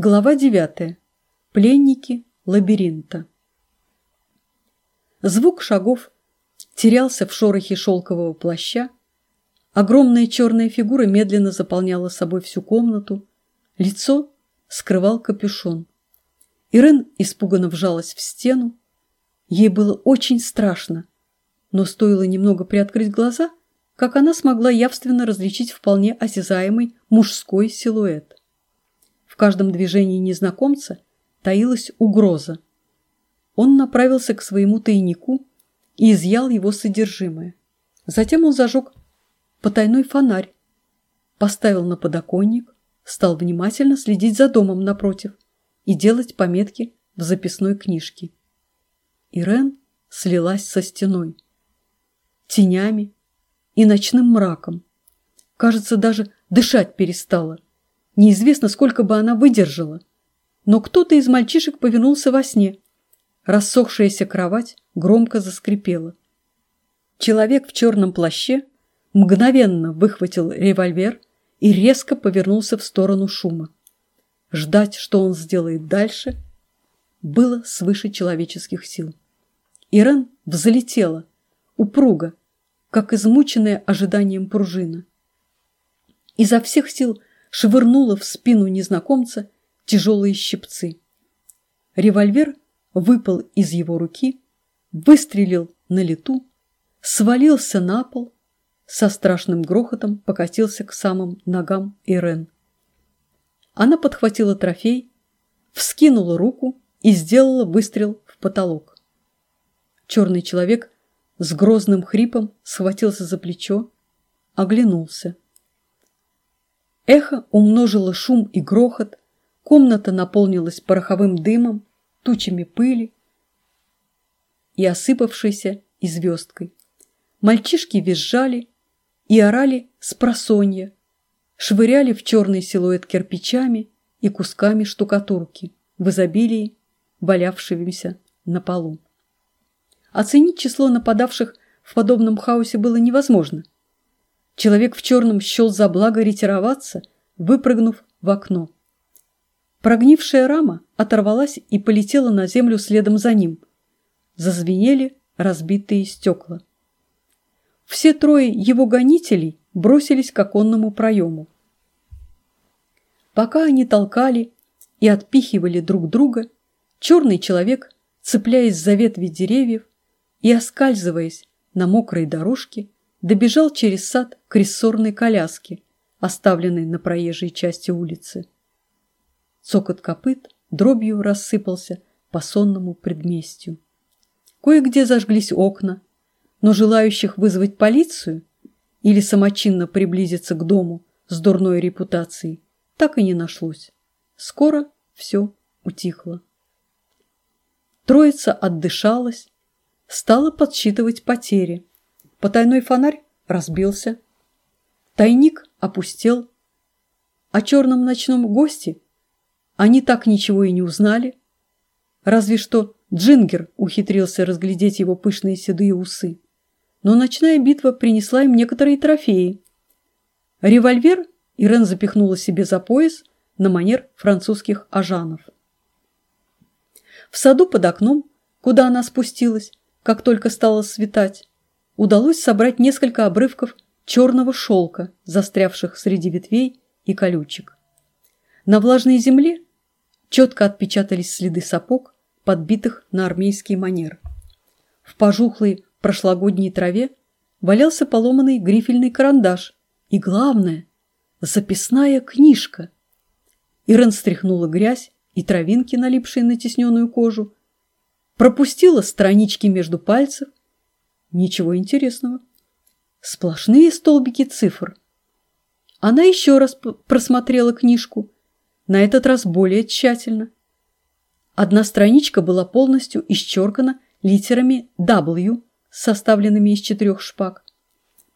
Глава 9. Пленники лабиринта. Звук шагов терялся в шорохе шелкового плаща. Огромная черная фигура медленно заполняла собой всю комнату. Лицо скрывал капюшон. Ирен испуганно вжалась в стену. Ей было очень страшно, но стоило немного приоткрыть глаза, как она смогла явственно различить вполне осязаемый мужской силуэт каждом движении незнакомца таилась угроза. Он направился к своему тайнику и изъял его содержимое. Затем он зажег потайной фонарь, поставил на подоконник, стал внимательно следить за домом напротив и делать пометки в записной книжке. Ирен слилась со стеной, тенями и ночным мраком. Кажется, даже дышать перестала – Неизвестно, сколько бы она выдержала. Но кто-то из мальчишек повернулся во сне. Рассохшаяся кровать громко заскрипела. Человек в черном плаще мгновенно выхватил револьвер и резко повернулся в сторону шума. Ждать, что он сделает дальше, было свыше человеческих сил. Ирен взлетела, упруго, как измученная ожиданием пружина. Изо всех сил швырнула в спину незнакомца тяжелые щипцы. Револьвер выпал из его руки, выстрелил на лету, свалился на пол, со страшным грохотом покатился к самым ногам Ирен. Она подхватила трофей, вскинула руку и сделала выстрел в потолок. Черный человек с грозным хрипом схватился за плечо, оглянулся. Эхо умножило шум и грохот, комната наполнилась пороховым дымом, тучами пыли и осыпавшейся и звездкой. Мальчишки визжали и орали с просонья, швыряли в черный силуэт кирпичами и кусками штукатурки в изобилии, валявшимися на полу. Оценить число нападавших в подобном хаосе было невозможно – Человек в черном счел за благо ретироваться, выпрыгнув в окно. Прогнившая рама оторвалась и полетела на землю следом за ним. Зазвенели разбитые стекла. Все трое его гонителей бросились к оконному проему. Пока они толкали и отпихивали друг друга, черный человек, цепляясь за ветви деревьев и оскальзываясь на мокрой дорожке, добежал через сад к рессорной коляске, оставленной на проезжей части улицы. Цокот копыт дробью рассыпался по сонному предместью. Кое-где зажглись окна, но желающих вызвать полицию или самочинно приблизиться к дому с дурной репутацией так и не нашлось. Скоро все утихло. Троица отдышалась, стала подсчитывать потери – Потайной фонарь разбился. Тайник опустел. О черном ночном госте они так ничего и не узнали. Разве что Джингер ухитрился разглядеть его пышные седые усы. Но ночная битва принесла им некоторые трофеи. Револьвер Ирен запихнула себе за пояс на манер французских ажанов. В саду под окном, куда она спустилась, как только стало светать, удалось собрать несколько обрывков черного шелка, застрявших среди ветвей и колючек. На влажной земле четко отпечатались следы сапог, подбитых на армейский манер. В пожухлой прошлогодней траве валялся поломанный грифельный карандаш и, главное, записная книжка. Ирен стряхнула грязь и травинки, налипшие на тесненную кожу, пропустила странички между пальцев Ничего интересного. Сплошные столбики цифр. Она еще раз просмотрела книжку, на этот раз более тщательно. Одна страничка была полностью исчеркана литерами W, составленными из четырех шпаг.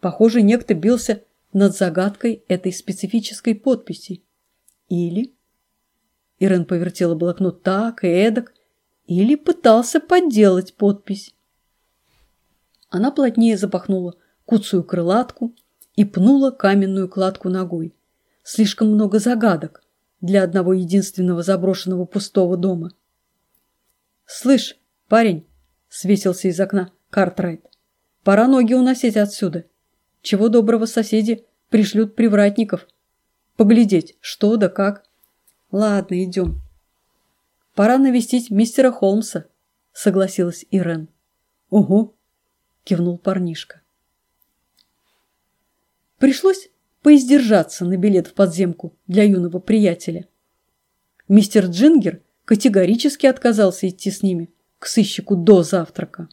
Похоже, некто бился над загадкой этой специфической подписи. Или... Ирен повертела блокнот так и эдак, или пытался подделать подпись. Она плотнее запахнула куцую крылатку и пнула каменную кладку ногой. Слишком много загадок для одного единственного заброшенного пустого дома. «Слышь, парень!» – свесился из окна Картрайт. «Пора ноги уносить отсюда. Чего доброго соседи пришлют привратников. Поглядеть, что да как. Ладно, идем». «Пора навестить мистера Холмса», – согласилась Ирен. «Угу», – кивнул парнишка. Пришлось поиздержаться на билет в подземку для юного приятеля. Мистер Джингер категорически отказался идти с ними к сыщику до завтрака.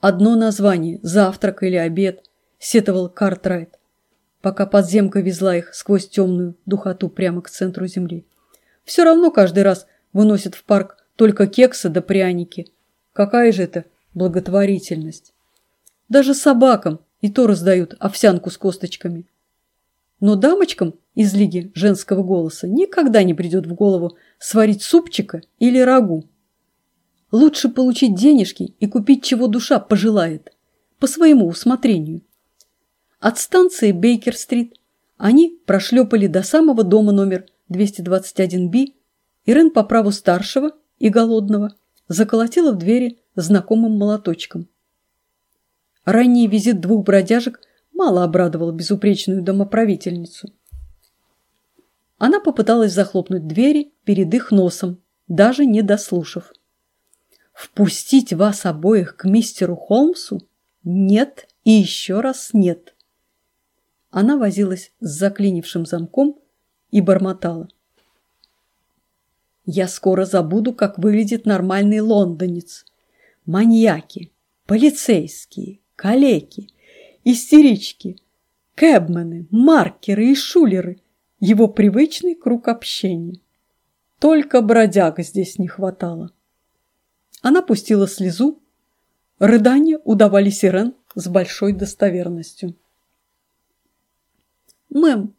Одно название – завтрак или обед – сетовал Картрайт, пока подземка везла их сквозь темную духоту прямо к центру земли. Все равно каждый раз выносят в парк только кексы да пряники. Какая же это благотворительность? Даже собакам и то раздают овсянку с косточками. Но дамочкам из Лиги женского голоса никогда не придет в голову сварить супчика или рагу. Лучше получить денежки и купить, чего душа пожелает, по своему усмотрению. От станции Бейкер-стрит они прошлепали до самого дома номер 221-Б, и Рен по праву старшего и голодного заколотила в двери знакомым молоточком. Ранний визит двух бродяжек мало обрадовал безупречную домоправительницу. Она попыталась захлопнуть двери перед их носом, даже не дослушав. «Впустить вас обоих к мистеру Холмсу? Нет и еще раз нет!» Она возилась с заклинившим замком и бормотала. «Я скоро забуду, как выглядит нормальный лондонец. Маньяки, полицейские, калеки, истерички, кэбмены, маркеры и шулеры – его привычный круг общения. Только бродяг здесь не хватало. Она пустила слезу. Рыдания удавались Ирен с большой достоверностью. «Мэм,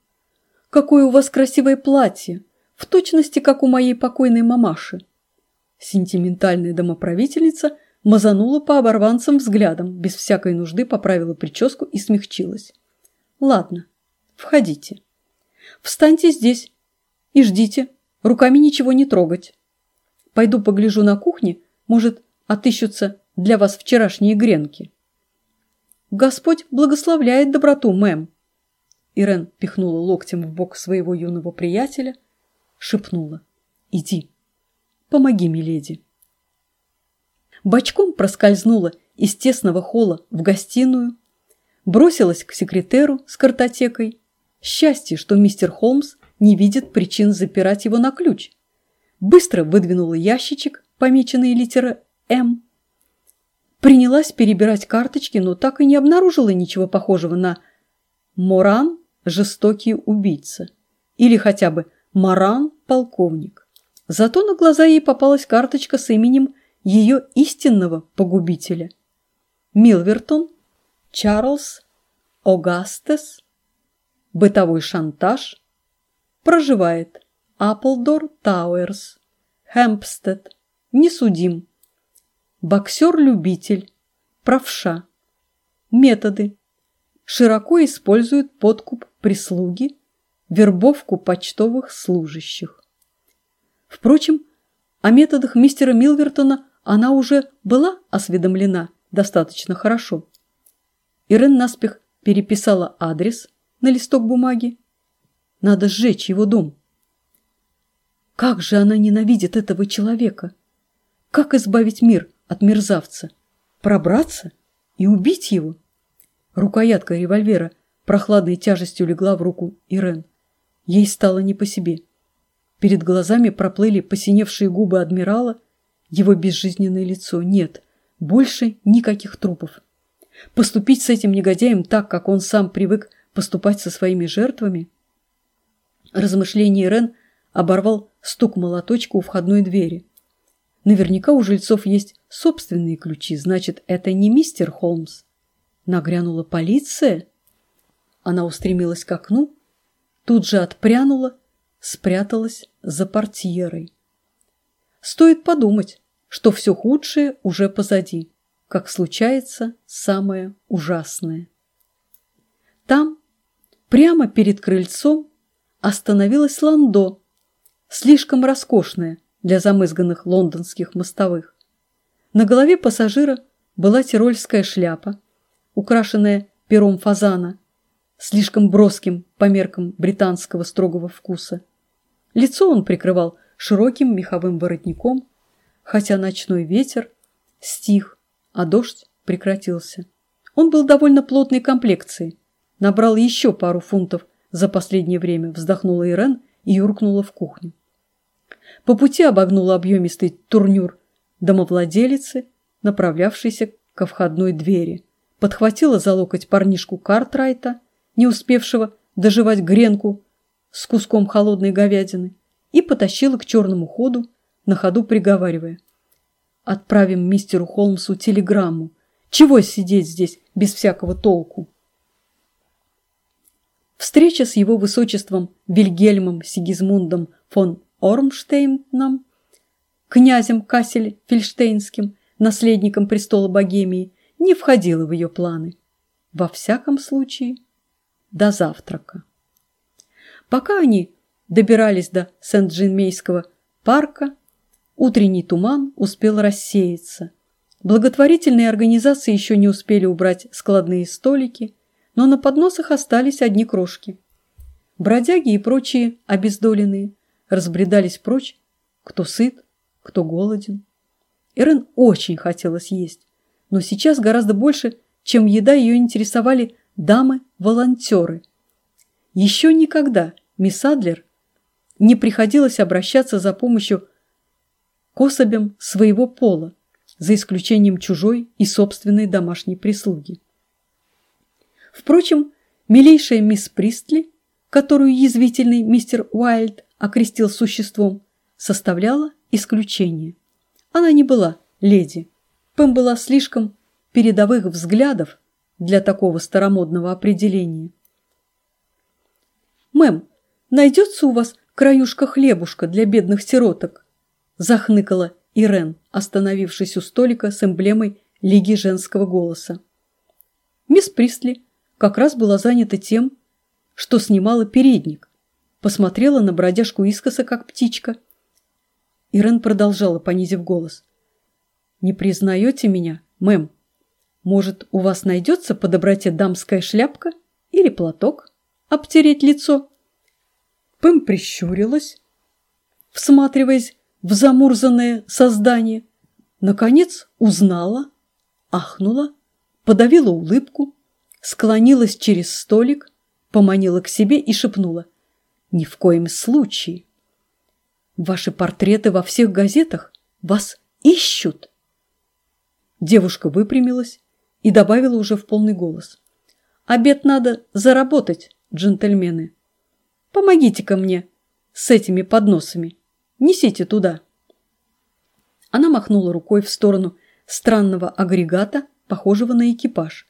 какое у вас красивое платье! В точности, как у моей покойной мамаши!» Сентиментальная домоправительница мазанула по оборванцам взглядом, без всякой нужды поправила прическу и смягчилась. «Ладно, входите. Встаньте здесь и ждите, руками ничего не трогать. Пойду погляжу на кухне, может, отыщутся для вас вчерашние гренки». «Господь благословляет доброту, мэм!» Ирен пихнула локтем в бок своего юного приятеля, шепнула. «Иди, помоги, миледи» бочком проскользнула из тесного холла в гостиную, бросилась к секретеру с картотекой. Счастье, что мистер Холмс не видит причин запирать его на ключ. Быстро выдвинула ящичек, помеченный литерой «М». Принялась перебирать карточки, но так и не обнаружила ничего похожего на «Моран – жестокий убийца» или хотя бы «Маран – полковник». Зато на глаза ей попалась карточка с именем ее истинного погубителя. Милвертон, Чарльз, Огастес, бытовой шантаж, проживает Апплдор Тауэрс, Хэмпстед, несудим, боксер-любитель, правша, методы, широко использует подкуп прислуги, вербовку почтовых служащих. Впрочем, о методах мистера Милвертона она уже была осведомлена достаточно хорошо. Ирен наспех переписала адрес на листок бумаги. Надо сжечь его дом. Как же она ненавидит этого человека! Как избавить мир от мерзавца? Пробраться и убить его? Рукоятка револьвера прохладной тяжестью легла в руку Ирен. Ей стало не по себе. Перед глазами проплыли посиневшие губы адмирала его безжизненное лицо. Нет, больше никаких трупов. Поступить с этим негодяем так, как он сам привык поступать со своими жертвами? Размышление Рен оборвал стук молоточка у входной двери. Наверняка у жильцов есть собственные ключи, значит, это не мистер Холмс. Нагрянула полиция? Она устремилась к окну, тут же отпрянула, спряталась за портьерой. Стоит подумать, что все худшее уже позади, как случается самое ужасное. Там, прямо перед крыльцом, остановилась Ландо, слишком роскошная для замызганных лондонских мостовых. На голове пассажира была тирольская шляпа, украшенная пером фазана, слишком броским по меркам британского строгого вкуса. Лицо он прикрывал широким меховым воротником, хотя ночной ветер стих, а дождь прекратился. Он был довольно плотной комплекции, набрал еще пару фунтов за последнее время, вздохнула Ирен и юркнула в кухню. По пути обогнула объемистый турнюр домовладелицы, направлявшейся ко входной двери, подхватила за локоть парнишку Картрайта, не успевшего доживать гренку с куском холодной говядины, и потащила к черному ходу, на ходу приговаривая. «Отправим мистеру Холмсу телеграмму. Чего сидеть здесь без всякого толку?» Встреча с его высочеством Вильгельмом Сигизмундом фон Ормштейном, князем Кассель-Фельштейнским, наследником престола Богемии, не входила в ее планы. Во всяком случае, до завтрака. Пока они добирались до Сент-Джинмейского парка, утренний туман успел рассеяться. Благотворительные организации еще не успели убрать складные столики, но на подносах остались одни крошки. Бродяги и прочие обездоленные разбредались прочь, кто сыт, кто голоден. Эрен очень хотелось есть, но сейчас гораздо больше, чем еда, ее интересовали дамы-волонтеры. Еще никогда мисс Адлер не приходилось обращаться за помощью к особям своего пола, за исключением чужой и собственной домашней прислуги. Впрочем, милейшая мисс Пристли, которую язвительный мистер Уайльд окрестил существом, составляла исключение. Она не была леди. Пэм была слишком передовых взглядов для такого старомодного определения. «Мэм, найдется у вас краюшка хлебушка для бедных сироток?» Захныкала Ирен, остановившись у столика с эмблемой Лиги женского голоса. Мисс Пристли как раз была занята тем, что снимала передник, посмотрела на бродяжку искоса, как птичка. Ирен продолжала, понизив голос. «Не признаете меня, мэм? Может, у вас найдется по доброте дамская шляпка или платок? Обтереть лицо?» Пэм прищурилась, всматриваясь в замурзанное создание. Наконец узнала, ахнула, подавила улыбку, склонилась через столик, поманила к себе и шепнула. «Ни в коем случае! Ваши портреты во всех газетах вас ищут!» Девушка выпрямилась и добавила уже в полный голос. «Обед надо заработать, джентльмены. Помогите-ка мне с этими подносами. Несите туда». Она махнула рукой в сторону странного агрегата, похожего на экипаж,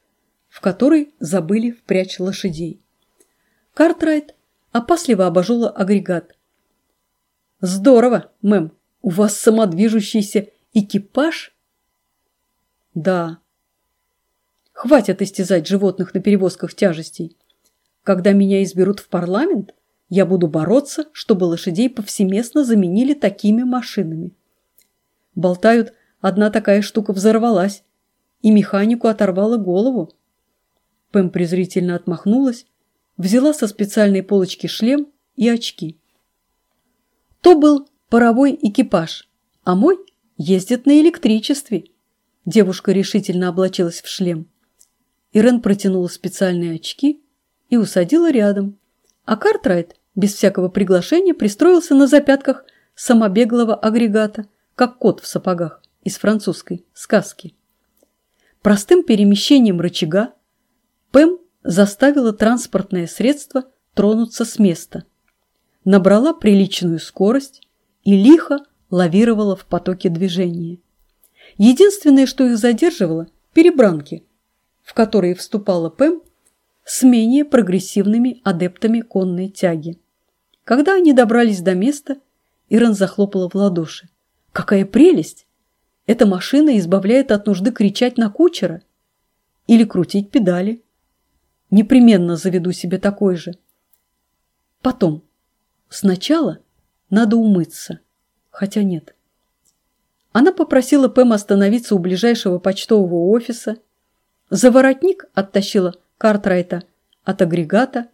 в который забыли впрячь лошадей. Картрайт опасливо обожула агрегат. «Здорово, мэм, у вас самодвижущийся экипаж?» «Да». «Хватит истязать животных на перевозках тяжестей. Когда меня изберут в парламент, я буду бороться, чтобы лошадей повсеместно заменили такими машинами». Болтают, одна такая штука взорвалась, и механику оторвала голову. Пэм презрительно отмахнулась, взяла со специальной полочки шлем и очки. То был паровой экипаж, а мой ездит на электричестве. Девушка решительно облачилась в шлем. Ирен протянула специальные очки и усадила рядом, а Картрайт без всякого приглашения пристроился на запятках самобеглого агрегата, как кот в сапогах из французской сказки. Простым перемещением рычага Пэм заставила транспортное средство тронуться с места, набрала приличную скорость и лихо лавировала в потоке движения. Единственное, что их задерживало – перебранки, в которые вступала Пэм с менее прогрессивными адептами конной тяги. Когда они добрались до места, Иран захлопала в ладоши. «Какая прелесть! Эта машина избавляет от нужды кричать на кучера или крутить педали. Непременно заведу себе такой же. Потом, сначала надо умыться. Хотя нет. Она попросила Пэм остановиться у ближайшего почтового офиса. За воротник оттащила Картрайта от агрегата,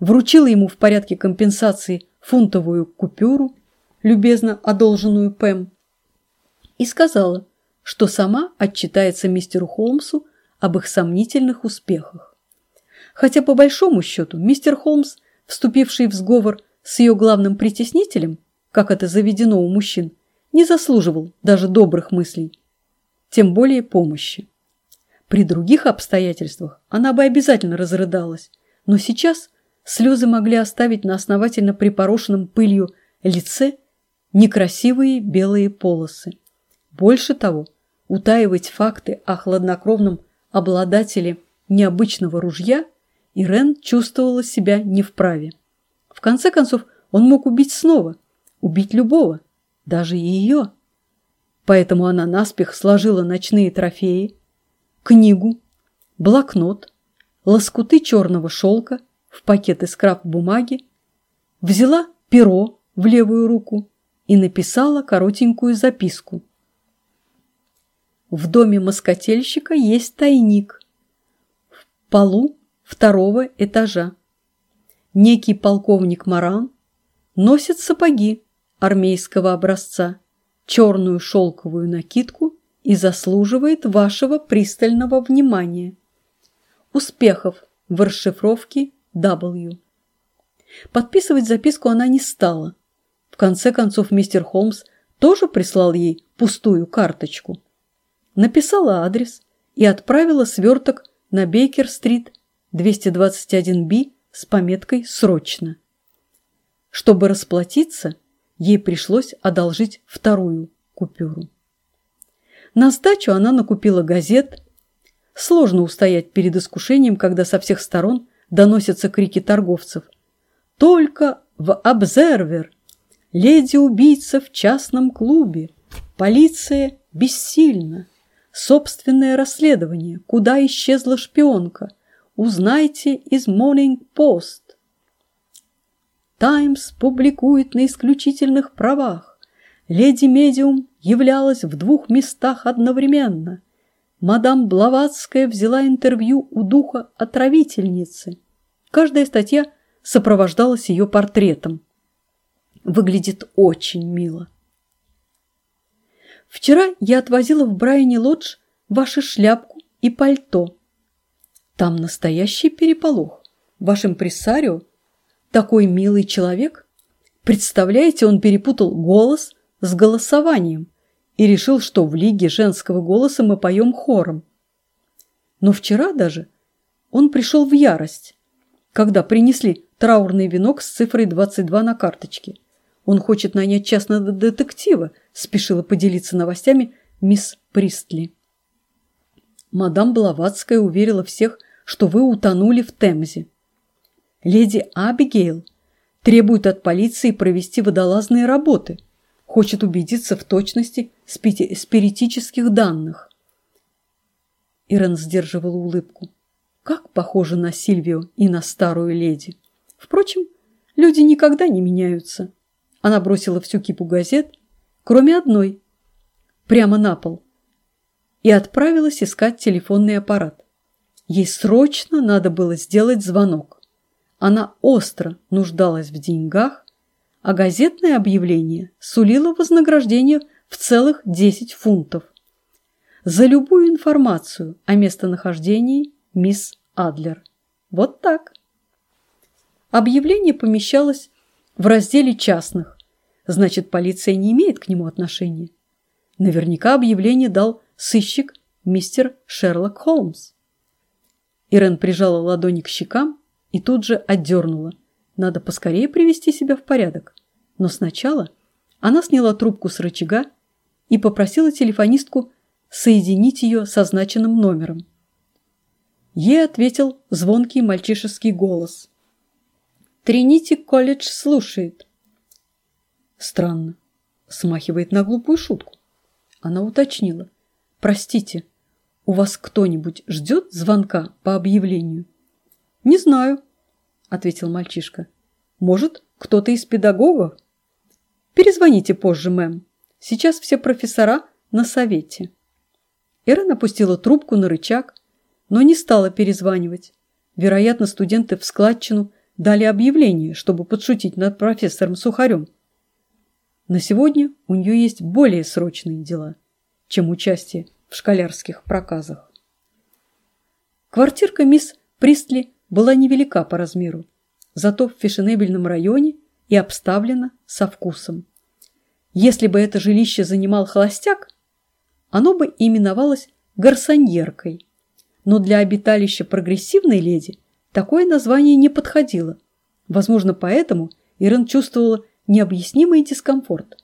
вручила ему в порядке компенсации фунтовую купюру, любезно одолженную Пэм, и сказала, что сама отчитается мистеру Холмсу об их сомнительных успехах. Хотя по большому счету мистер Холмс, вступивший в сговор с ее главным притеснителем, как это заведено у мужчин, не заслуживал даже добрых мыслей, тем более помощи. При других обстоятельствах она бы обязательно разрыдалась, но сейчас слезы могли оставить на основательно припорошенном пылью лице некрасивые белые полосы. Больше того, утаивать факты о хладнокровном обладателе необычного ружья Ирен чувствовала себя не вправе. В конце концов, он мог убить снова, убить любого, даже ее. Поэтому она наспех сложила ночные трофеи, книгу, блокнот, лоскуты черного шелка в пакет из краб-бумаги, взяла перо в левую руку и написала коротенькую записку. В доме москотельщика есть тайник в полу второго этажа. Некий полковник Маран носит сапоги армейского образца, черную шелковую накидку и заслуживает вашего пристального внимания. Успехов в расшифровке W. Подписывать записку она не стала. В конце концов, мистер Холмс тоже прислал ей пустую карточку. Написала адрес и отправила сверток на Бейкер-стрит 221-Б с пометкой «Срочно». Чтобы расплатиться, ей пришлось одолжить вторую купюру. На сдачу она накупила газет. Сложно устоять перед искушением, когда со всех сторон доносятся крики торговцев. Только в «Обзервер» леди-убийца в частном клубе, полиция бессильна, собственное расследование, куда исчезла шпионка, узнайте из Morning Post. Таймс публикует на исключительных правах. Леди-медиум являлась в двух местах одновременно. Мадам Блаватская взяла интервью у духа отравительницы. Каждая статья сопровождалась ее портретом. Выглядит очень мило. Вчера я отвозила в Брайане Лодж вашу шляпку и пальто. Там настоящий переполох. Ваш импресарио такой милый человек. Представляете, он перепутал голос с голосованием и решил, что в Лиге женского голоса мы поем хором. Но вчера даже он пришел в ярость, когда принесли траурный венок с цифрой 22 на карточке. Он хочет нанять частного детектива, спешила поделиться новостями мисс Пристли. Мадам Блаватская уверила всех, что вы утонули в Темзе. Леди Абигейл требует от полиции провести водолазные работы, хочет убедиться в точности спиритических данных. Ирен сдерживала улыбку. Как похоже на Сильвию и на старую леди. Впрочем, люди никогда не меняются. Она бросила всю кипу газет, кроме одной, прямо на пол, и отправилась искать телефонный аппарат. Ей срочно надо было сделать звонок. Она остро нуждалась в деньгах, а газетное объявление сулило вознаграждение в целых 10 фунтов. За любую информацию о местонахождении мисс Адлер. Вот так. Объявление помещалось в разделе частных, значит, полиция не имеет к нему отношения. Наверняка объявление дал сыщик мистер Шерлок Холмс. Ирен прижала ладони к щекам и тут же отдернула. Надо поскорее привести себя в порядок. Но сначала она сняла трубку с рычага и попросила телефонистку соединить ее с означенным номером. Ей ответил звонкий мальчишеский голос. «Тринити колледж слушает». Странно. Смахивает на глупую шутку. Она уточнила. «Простите, у вас кто-нибудь ждет звонка по объявлению?» «Не знаю», — ответил мальчишка. «Может, кто-то из педагогов? Перезвоните позже, мэм. Сейчас все профессора на совете. Эрен опустила трубку на рычаг, но не стала перезванивать. Вероятно, студенты в складчину дали объявление, чтобы подшутить над профессором Сухарем. На сегодня у нее есть более срочные дела, чем участие в школярских проказах. Квартирка мисс Пристли была невелика по размеру, зато в фешенебельном районе и обставлена со вкусом. Если бы это жилище занимал холостяк, оно бы именовалось гарсоньеркой. Но для обиталища прогрессивной леди такое название не подходило. Возможно, поэтому Ирен чувствовала необъяснимый дискомфорт.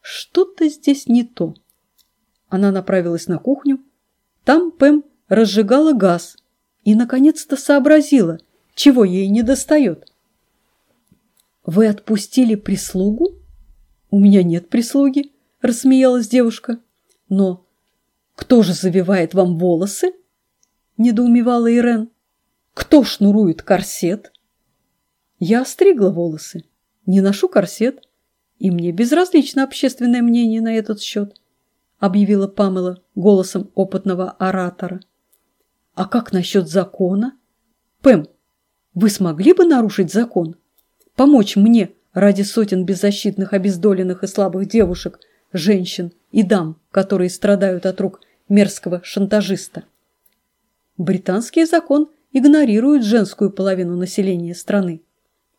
Что-то здесь не то. Она направилась на кухню. Там Пэм разжигала газ и, наконец-то, сообразила, чего ей не достает. «Вы отпустили прислугу?» «У меня нет прислуги», – рассмеялась девушка. «Но кто же завивает вам волосы?» – недоумевала Ирен. «Кто шнурует корсет?» «Я остригла волосы, не ношу корсет, и мне безразлично общественное мнение на этот счет», – объявила Памела голосом опытного оратора. «А как насчет закона?» «Пэм, вы смогли бы нарушить закон? Помочь мне ради сотен беззащитных, обездоленных и слабых девушек, женщин и дам, которые страдают от рук мерзкого шантажиста. Британский закон игнорирует женскую половину населения страны.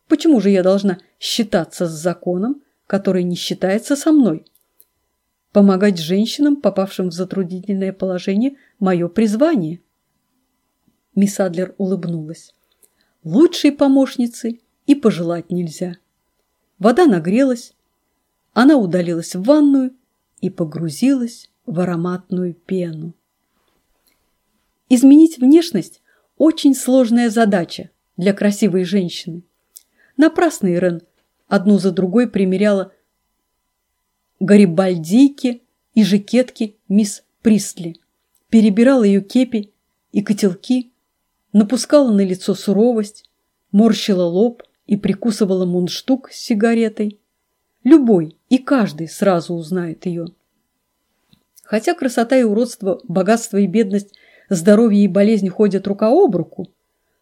Почему же я должна считаться с законом, который не считается со мной? Помогать женщинам, попавшим в затруднительное положение, мое призвание. Мисс Адлер улыбнулась. Лучшей помощницы и пожелать нельзя. Вода нагрелась, она удалилась в ванную и погрузилась в ароматную пену. Изменить внешность – очень сложная задача для красивой женщины. Напрасно Ирен одну за другой примеряла гарибальдийки и жакетки мисс Пристли, перебирала ее кепи и котелки, напускала на лицо суровость, морщила лоб и прикусывала мундштук с сигаретой. Любой и каждый сразу узнает ее. Хотя красота и уродство, богатство и бедность, здоровье и болезнь ходят рука об руку,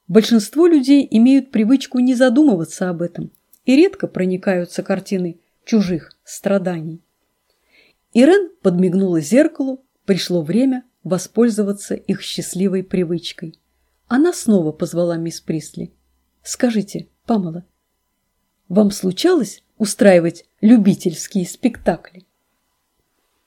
большинство людей имеют привычку не задумываться об этом и редко проникаются картиной чужих страданий. Ирен подмигнула зеркалу, пришло время воспользоваться их счастливой привычкой. Она снова позвала мисс Присли. «Скажите, Памела, вам случалось устраивать любительские спектакли?